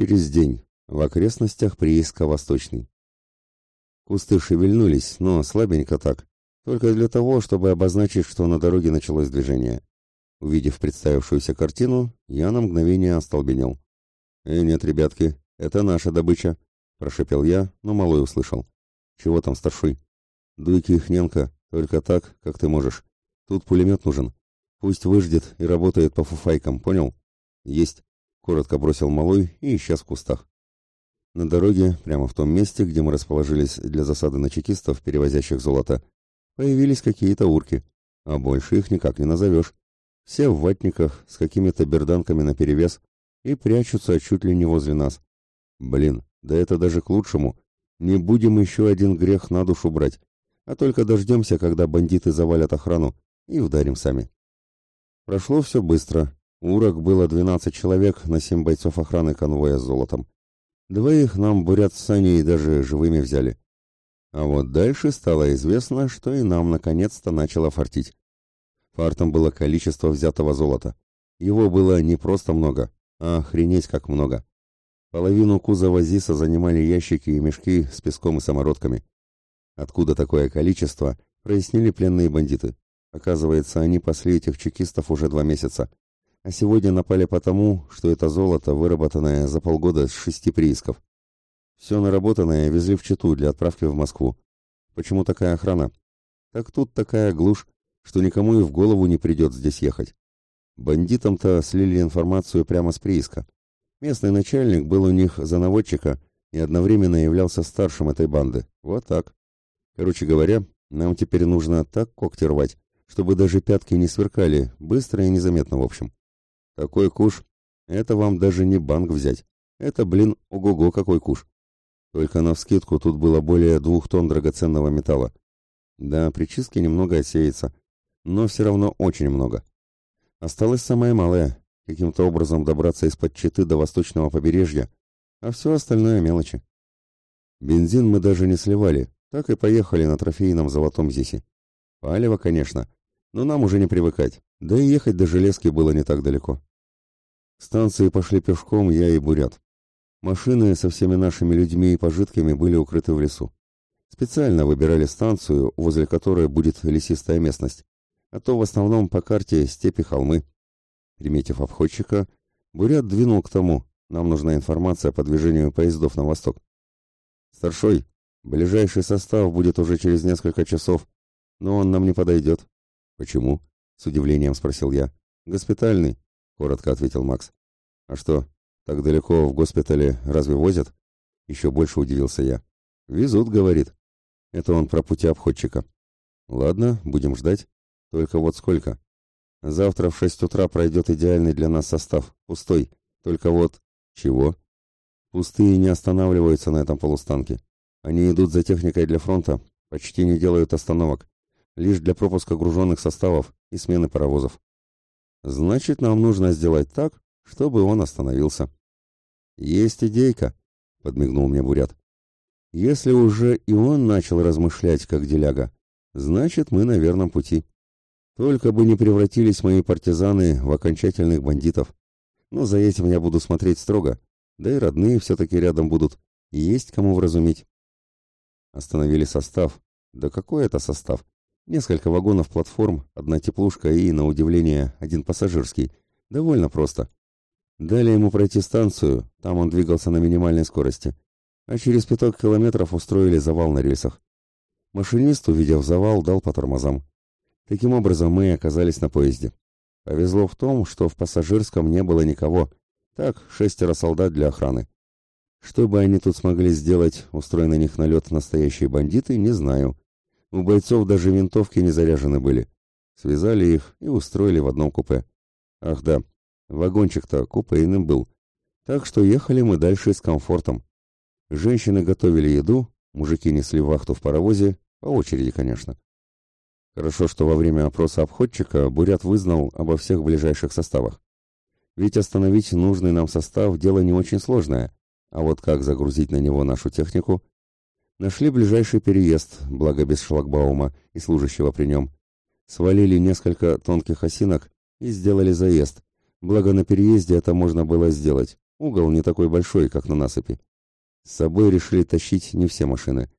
Через день. В окрестностях прииска Восточный. Кусты шевельнулись, но слабенько так. Только для того, чтобы обозначить, что на дороге началось движение. Увидев представившуюся картину, я на мгновение остолбенел. «Э, нет, ребятки, это наша добыча», — прошепел я, но малой услышал. «Чего там, старший?» «Дуйки Ихненко, только так, как ты можешь. Тут пулемет нужен. Пусть выждет и работает по фуфайкам, понял?» «Есть», — коротко бросил малой и исчез в кустах. На дороге, прямо в том месте, где мы расположились для засады на чекистов, перевозящих золото, появились какие-то урки, а больше их никак не назовешь. Все в ватниках, с какими-то берданками наперевес, и прячутся чуть ли не возле нас. Блин, да это даже к лучшему. Не будем еще один грех на душу брать, а только дождемся, когда бандиты завалят охрану, и ударим сами. Прошло все быстро. Урок было 12 человек на 7 бойцов охраны конвоя с золотом. Двоих нам бурят с Саней даже живыми взяли. А вот дальше стало известно, что и нам наконец-то начало фартить. Фартом было количество взятого золота. Его было не просто много, а охренеть как много. Половину кузова ЗИСа занимали ящики и мешки с песком и самородками. Откуда такое количество, прояснили пленные бандиты. Оказывается, они пасли этих чекистов уже два месяца а сегодня напали потому, что это золото, выработанное за полгода с шести приисков. Все наработанное везли в Читу для отправки в Москву. Почему такая охрана? Так тут такая глушь, что никому и в голову не придет здесь ехать. Бандитам-то слили информацию прямо с прииска. Местный начальник был у них за наводчика и одновременно являлся старшим этой банды. Вот так. Короче говоря, нам теперь нужно так когти рвать, чтобы даже пятки не сверкали, быстро и незаметно в общем. Такой куш. Это вам даже не банк взять. Это, блин, ого-го, какой куш. Только на вскидку тут было более двух тонн драгоценного металла. Да, при чистке немного отсеется, но все равно очень много. Осталось самое малое — каким-то образом добраться из-под Читы до восточного побережья, а все остальное мелочи. Бензин мы даже не сливали, так и поехали на трофейном золотом Зисе. Палево, конечно, но нам уже не привыкать, да и ехать до железки было не так далеко. Станции пошли пешком я и Бурят. Машины со всеми нашими людьми и пожитками были укрыты в лесу. Специально выбирали станцию, возле которой будет лесистая местность, а то в основном по карте степи холмы. Приметив обходчика, Бурят двинул к тому, нам нужна информация по движению поездов на восток. «Старшой, ближайший состав будет уже через несколько часов, но он нам не подойдет». «Почему?» — с удивлением спросил я. «Госпитальный коротко ответил Макс. А что, так далеко в госпитале разве возят? Еще больше удивился я. Везут, говорит. Это он про пути обходчика. Ладно, будем ждать. Только вот сколько? Завтра в шесть утра пройдет идеальный для нас состав. Пустой. Только вот... Чего? Пустые не останавливаются на этом полустанке. Они идут за техникой для фронта, почти не делают остановок. Лишь для пропуска груженных составов и смены паровозов. Значит, нам нужно сделать так, чтобы он остановился. Есть идейка, подмигнул мне Бурят. Если уже и он начал размышлять как деляга, значит, мы на верном пути. Только бы не превратились мои партизаны в окончательных бандитов. Но за этим я буду смотреть строго, да и родные все-таки рядом будут, и есть кому вразумить. Остановили состав. Да какой это состав? Несколько вагонов платформ, одна теплушка и, на удивление, один пассажирский. Довольно просто. Дали ему пройти станцию, там он двигался на минимальной скорости. А через пяток километров устроили завал на рельсах. Машинист, увидев завал, дал по тормозам. Таким образом, мы оказались на поезде. Повезло в том, что в пассажирском не было никого. Так, шестеро солдат для охраны. Что бы они тут смогли сделать, устроя на них налет настоящие бандиты, не знаю. У бойцов даже винтовки не заряжены были. Связали их и устроили в одном купе. Ах да, вагончик-то купейным был. Так что ехали мы дальше с комфортом. Женщины готовили еду, мужики несли вахту в паровозе, по очереди, конечно. Хорошо, что во время опроса обходчика Бурят вызнал обо всех ближайших составах. Ведь остановить нужный нам состав – дело не очень сложное, а вот как загрузить на него нашу технику Нашли ближайший переезд, благо без шлагбаума и служащего при нем. Свалили несколько тонких осинок и сделали заезд. Благо на переезде это можно было сделать. Угол не такой большой, как на насыпи. С собой решили тащить не все машины.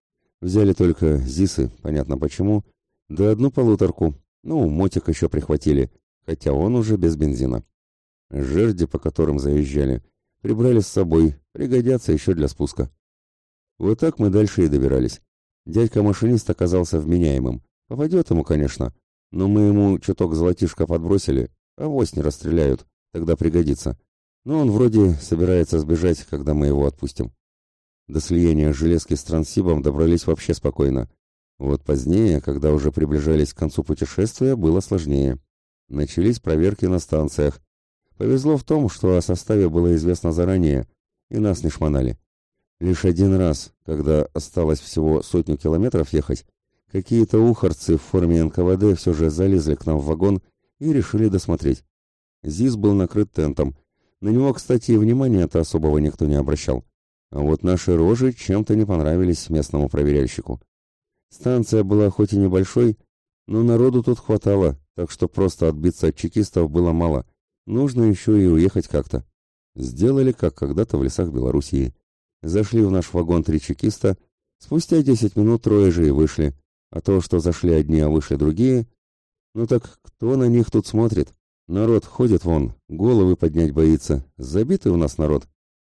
Взяли только ЗИСы, понятно почему, да одну полуторку. Ну, мотик еще прихватили, хотя он уже без бензина. Жерди, по которым заезжали, прибрали с собой, пригодятся еще для спуска. Вот так мы дальше и добирались. Дядька-машинист оказался вменяемым. Попадет ему, конечно, но мы ему чуток золотишко подбросили, а вось не расстреляют, тогда пригодится. Но он вроде собирается сбежать, когда мы его отпустим. До слияния железки с Транссибом добрались вообще спокойно. Вот позднее, когда уже приближались к концу путешествия, было сложнее. Начались проверки на станциях. Повезло в том, что о составе было известно заранее, и нас не шмонали. Лишь один раз, когда осталось всего сотню километров ехать, какие-то ухарцы в форме НКВД все же залезли к нам в вагон и решили досмотреть. ЗИС был накрыт тентом. На него, кстати, внимания-то особого никто не обращал. А вот наши рожи чем-то не понравились местному проверяльщику. Станция была хоть и небольшой, но народу тут хватало, так что просто отбиться от чекистов было мало. Нужно еще и уехать как-то. Сделали, как когда-то в лесах Белоруссии. Зашли в наш вагон три чекиста, спустя десять минут трое же и вышли. А то, что зашли одни, а вышли другие... Ну так кто на них тут смотрит? Народ ходит вон, головы поднять боится. Забитый у нас народ.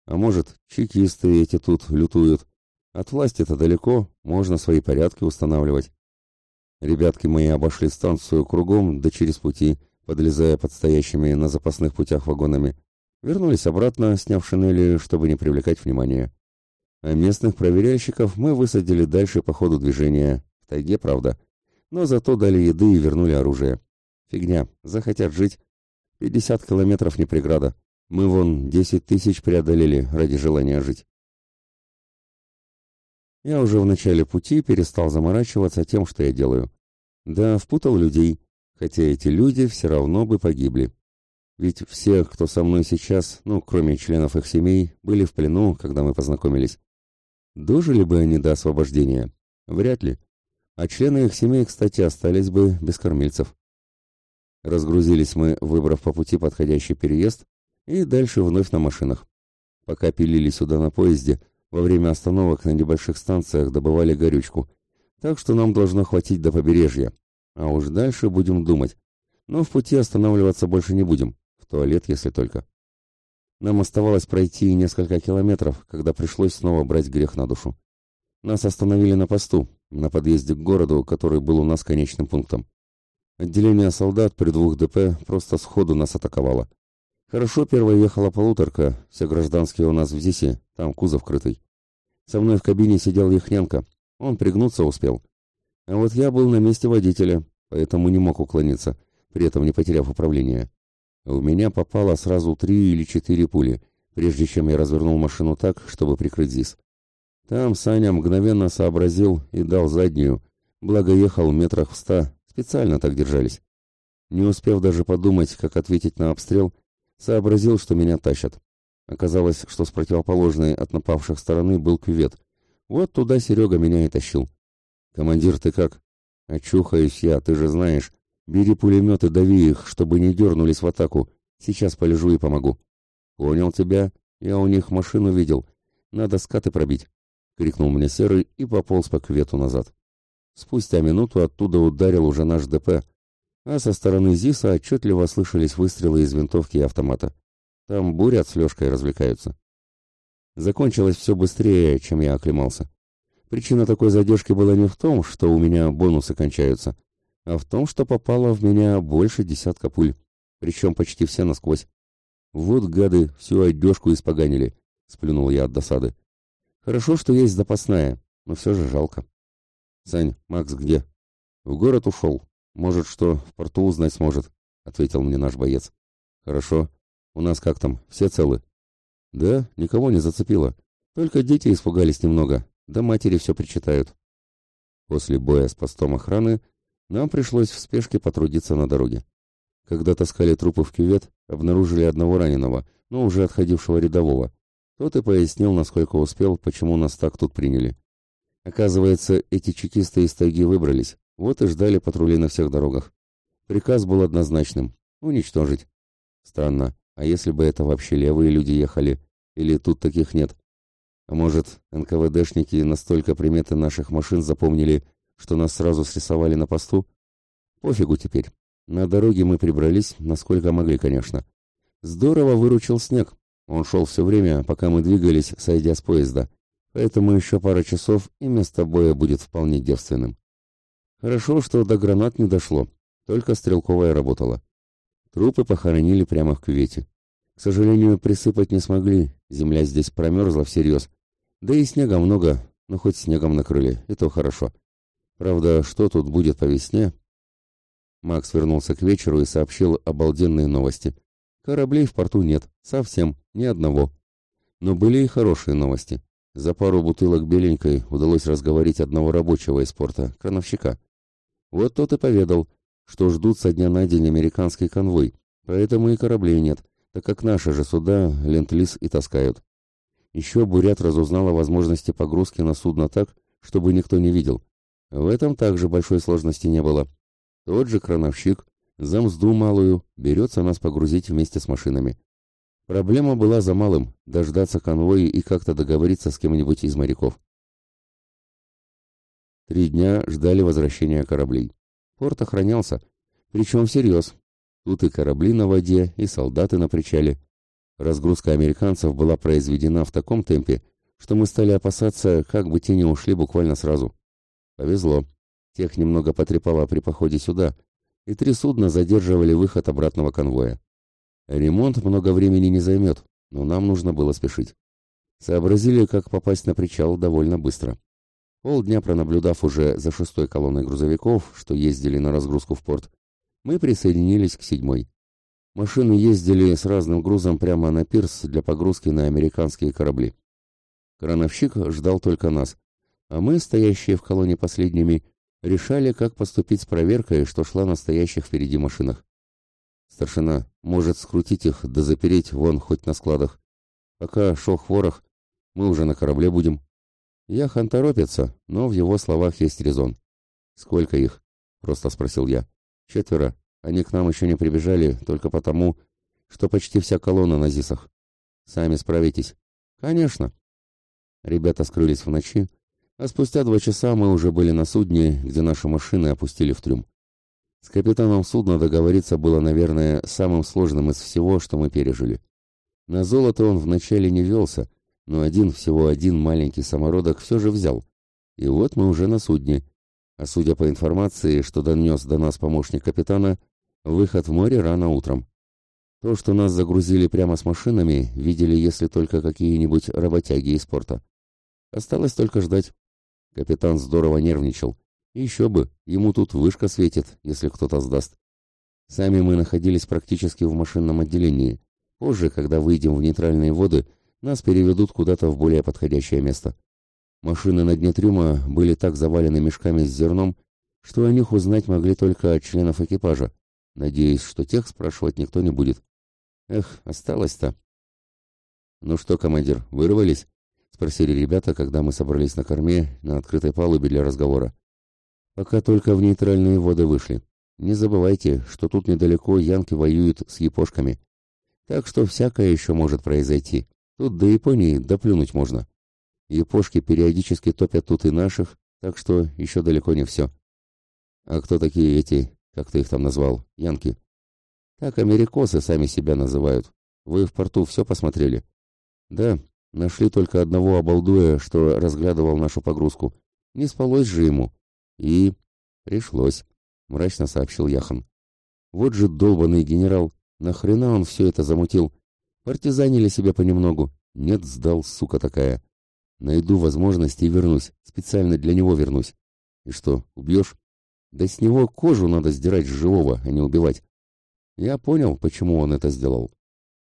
А может, чекисты эти тут лютуют. От власти-то далеко, можно свои порядки устанавливать. Ребятки мои обошли станцию кругом, да через пути, подлезая под стоящими на запасных путях вагонами. Вернулись обратно, сняв шинели, чтобы не привлекать внимания. А местных проверяльщиков мы высадили дальше по ходу движения, в тайге, правда. Но зато дали еды и вернули оружие. Фигня, захотят жить. Пятьдесят километров не преграда. Мы вон десять тысяч преодолели ради желания жить. Я уже в начале пути перестал заморачиваться тем, что я делаю. Да, впутал людей, хотя эти люди все равно бы погибли. Ведь все, кто со мной сейчас, ну, кроме членов их семей, были в плену, когда мы познакомились. Дожили бы они до освобождения? Вряд ли. А члены их семей, кстати, остались бы без кормильцев. Разгрузились мы, выбрав по пути подходящий переезд, и дальше вновь на машинах. Пока пилили сюда на поезде, во время остановок на небольших станциях добывали горючку, так что нам должно хватить до побережья. А уж дальше будем думать. Но в пути останавливаться больше не будем, туалет, если только. Нам оставалось пройти несколько километров, когда пришлось снова брать грех на душу. Нас остановили на посту, на подъезде к городу, который был у нас конечным пунктом. Отделение солдат при двух ДП просто сходу нас атаковало. Хорошо первая ехала полуторка, все гражданские у нас в ЗИСе, там кузов крытый. Со мной в кабине сидел Яхненко, он пригнуться успел. А вот я был на месте водителя, поэтому не мог уклониться, при этом не потеряв управление. У меня попало сразу три или четыре пули, прежде чем я развернул машину так, чтобы прикрыть ЗИС. Там Саня мгновенно сообразил и дал заднюю, благо ехал метрах в ста, специально так держались. Не успев даже подумать, как ответить на обстрел, Сообразил, что меня тащат. Оказалось, что с противоположной от напавших стороны был кювет. Вот туда Серега меня и тащил. «Командир, ты как?» «Очухаюсь я, ты же знаешь. Бери пулемет и дави их, чтобы не дернулись в атаку. Сейчас полежу и помогу». «Понял тебя. Я у них машину видел. Надо скаты пробить», — крикнул мне Серый и пополз по кювету назад. Спустя минуту оттуда ударил уже наш ДП, а со стороны ЗИСа отчетливо слышались выстрелы из винтовки и автомата. Там бурят с Лешкой развлекаются. Закончилось все быстрее, чем я оклемался. Причина такой задержки была не в том, что у меня бонусы кончаются, а в том, что попало в меня больше десятка пуль, причем почти все насквозь. Вот гады всю одежку испоганили, сплюнул я от досады. Хорошо, что есть запасная, но все же жалко. Сань, Макс где? В город ушел, может, что в порту узнать сможет, ответил мне наш боец. Хорошо. У нас как там, все целы? Да, никого не зацепило. Только дети испугались немного, да матери все причитают. После боя с постом охраны нам пришлось в спешке потрудиться на дороге. Когда таскали трупы в кювет, обнаружили одного раненого, но уже отходившего рядового. Тот и пояснил, насколько успел, почему нас так тут приняли. Оказывается, эти чекисты из тайги выбрались, вот и ждали патрули на всех дорогах. Приказ был однозначным — уничтожить. Странно, а если бы это вообще левые люди ехали? Или тут таких нет? А может, НКВДшники настолько приметы наших машин запомнили, что нас сразу срисовали на посту? Пофигу теперь. На дороге мы прибрались, насколько могли, конечно. Здорово выручил снег. Он шел все время, пока мы двигались, сойдя с поезда. Поэтому еще пара часов, и место боя будет вполне девственным. Хорошо, что до гранат не дошло, только стрелковая работала. Трупы похоронили прямо в кювете. К сожалению, присыпать не смогли, земля здесь промерзла всерьез. Да и снега много, но хоть снегом накрыли, и то хорошо. Правда, что тут будет по весне? Макс вернулся к вечеру и сообщил обалденные новости. Кораблей в порту нет, совсем, ни одного. Но были и хорошие новости. За пару бутылок беленькой удалось разговорить одного рабочего из порта, крановщика. Вот тот и поведал, что ждут со дня на день американский конвой, поэтому и кораблей нет, так как наши же суда ленд-лиз и таскают. Еще Бурят разузнал о возможности погрузки на судно так, чтобы никто не видел. В этом также большой сложности не было. Тот же крановщик, замзду малую, берется нас погрузить вместе с машинами. Проблема была за малым – дождаться конвоя и как-то договориться с кем-нибудь из моряков. Три дня ждали возвращения кораблей. Порт охранялся, причем всерьез. Тут и корабли на воде, и солдаты на причале. Разгрузка американцев была произведена в таком темпе, что мы стали опасаться, как бы те не ушли буквально сразу. Повезло. Тех немного потрепало при походе сюда, и три судна задерживали выход обратного конвоя. Ремонт много времени не займет, но нам нужно было спешить. Сообразили, как попасть на причал довольно быстро. Полдня пронаблюдав уже за шестой колонной грузовиков, что ездили на разгрузку в порт, мы присоединились к седьмой. Машины ездили с разным грузом прямо на пирс для погрузки на американские корабли. Крановщик ждал только нас, а мы, стоящие в колонне последними, решали, как поступить с проверкой, что шла на стоящих впереди машинах. Старшина может скрутить их да запереть вон хоть на складах. Пока шох-ворох, мы уже на корабле будем. Яхан торопится, но в его словах есть резон. «Сколько их?» — просто спросил я. «Четверо. Они к нам еще не прибежали, только потому, что почти вся колонна на ЗИСах. Сами справитесь». «Конечно». Ребята скрылись в ночи, а спустя два часа мы уже были на судне, где наши машины опустили в трюм. С капитаном судна договориться было, наверное, самым сложным из всего, что мы пережили. На золото он вначале не велся, но один, всего один маленький самородок все же взял. И вот мы уже на судне. А судя по информации, что донес до нас помощник капитана, выход в море рано утром. То, что нас загрузили прямо с машинами, видели, если только какие-нибудь работяги из порта. Осталось только ждать. Капитан здорово нервничал. Еще бы, ему тут вышка светит, если кто-то сдаст. Сами мы находились практически в машинном отделении. Позже, когда выйдем в нейтральные воды, нас переведут куда-то в более подходящее место. Машины на дне трюма были так завалены мешками с зерном, что о них узнать могли только от членов экипажа, надеясь, что тех спрашивать никто не будет. Эх, осталось-то. «Ну что, командир, вырвались?» — спросили ребята, когда мы собрались на корме, на открытой палубе для разговора. «Пока только в нейтральные воды вышли. Не забывайте, что тут недалеко янки воюют с япошками. Так что всякое еще может произойти. Тут до Японии доплюнуть можно. Япошки периодически топят тут и наших, так что еще далеко не все. А кто такие эти, как ты их там назвал, янки? Так америкосы сами себя называют. Вы в порту все посмотрели? Да, нашли только одного обалдуя, что разглядывал нашу погрузку. Не спалось же ему. И... пришлось, мрачно сообщил Яхан. Вот же долбанный генерал, нахрена он все это замутил? Партизанили себя понемногу. Нет, сдал, сука такая. Найду возможность и вернусь. Специально для него вернусь. И что, убьешь? Да с него кожу надо сдирать с живого, а не убивать. Я понял, почему он это сделал.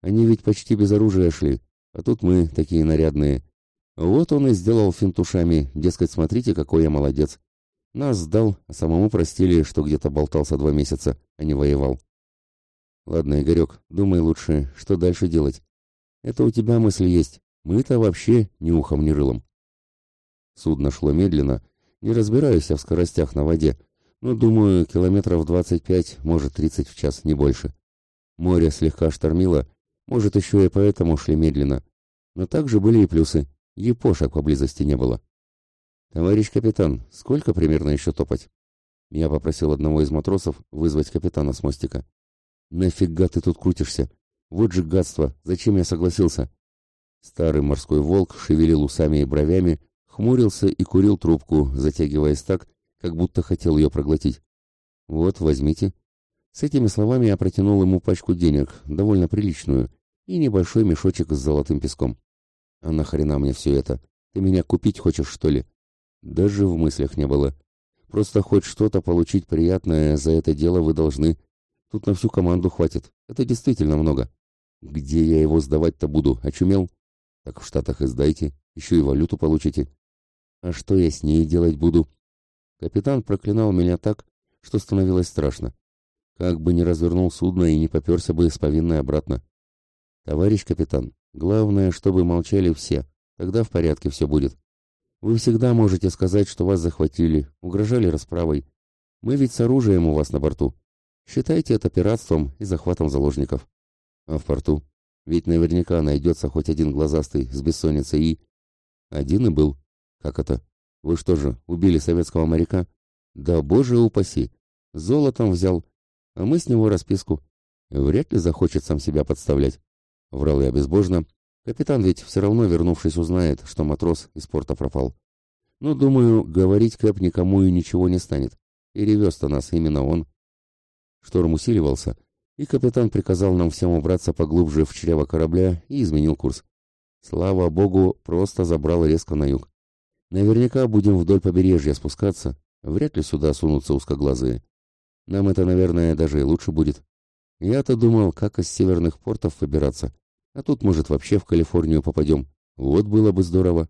Они ведь почти без оружия шли, а тут мы такие нарядные. Вот он и сделал финтушами, дескать, смотрите, какой я молодец. Нас сдал, а самому простили, что где-то болтался два месяца, а не воевал. Ладно, Игорек, думай лучше, что дальше делать. Это у тебя мысли есть. Мы-то вообще ни ухом, ни рылом. Судно шло медленно, не разбираюсь я в скоростях на воде, но, думаю, километров двадцать пять, может, тридцать в час, не больше. Море слегка штормило, может, еще и поэтому шли медленно. Но также были и плюсы. Епошек поблизости не было. «Товарищ капитан, сколько примерно еще топать?» Я попросил одного из матросов вызвать капитана с мостика. «Нафига ты тут крутишься? Вот же гадство! Зачем я согласился?» Старый морской волк шевелил усами и бровями, хмурился и курил трубку, затягиваясь так, как будто хотел ее проглотить. «Вот, возьмите». С этими словами я протянул ему пачку денег, довольно приличную, и небольшой мешочек с золотым песком. «А нахрена мне все это? Ты меня купить хочешь, что ли?» Даже в мыслях не было. Просто хоть что-то получить приятное за это дело вы должны. Тут на всю команду хватит. Это действительно много. Где я его сдавать-то буду? Очумел? Так в Штатах и сдайте. Еще и валюту получите. А что я с ней делать буду? Капитан проклинал меня так, что становилось страшно. Как бы ни развернул судно и не поперся бы с повинной обратно. Товарищ капитан, главное, чтобы молчали все. Тогда в порядке все будет. Вы всегда можете сказать, что вас захватили, угрожали расправой. Мы ведь с оружием у вас на борту. Считайте это пиратством и захватом заложников. А в порту? Ведь наверняка найдется хоть один глазастый с бессонницей и... Один и был. Как это? Вы что же, убили советского моряка? Да боже упаси! Золотом взял, а мы с него расписку. Вряд ли захочет сам себя подставлять. Врал я безбожно, Капитан ведь все равно, вернувшись, узнает, что матрос из порта пропал. Но, думаю, говорить Кэп никому и ничего не станет. И ревез-то нас именно он. Шторм усиливался, и капитан приказал нам всем убраться поглубже в чрево корабля и изменил курс. Слава богу, просто забрал резко на юг. Наверняка будем вдоль побережья спускаться, вряд ли сюда сунутся узкоглазые. Нам это, наверное, даже и лучше будет. Я-то думал, как из северных портов выбираться. А тут, может, вообще в Калифорнию попадем. Вот было бы здорово.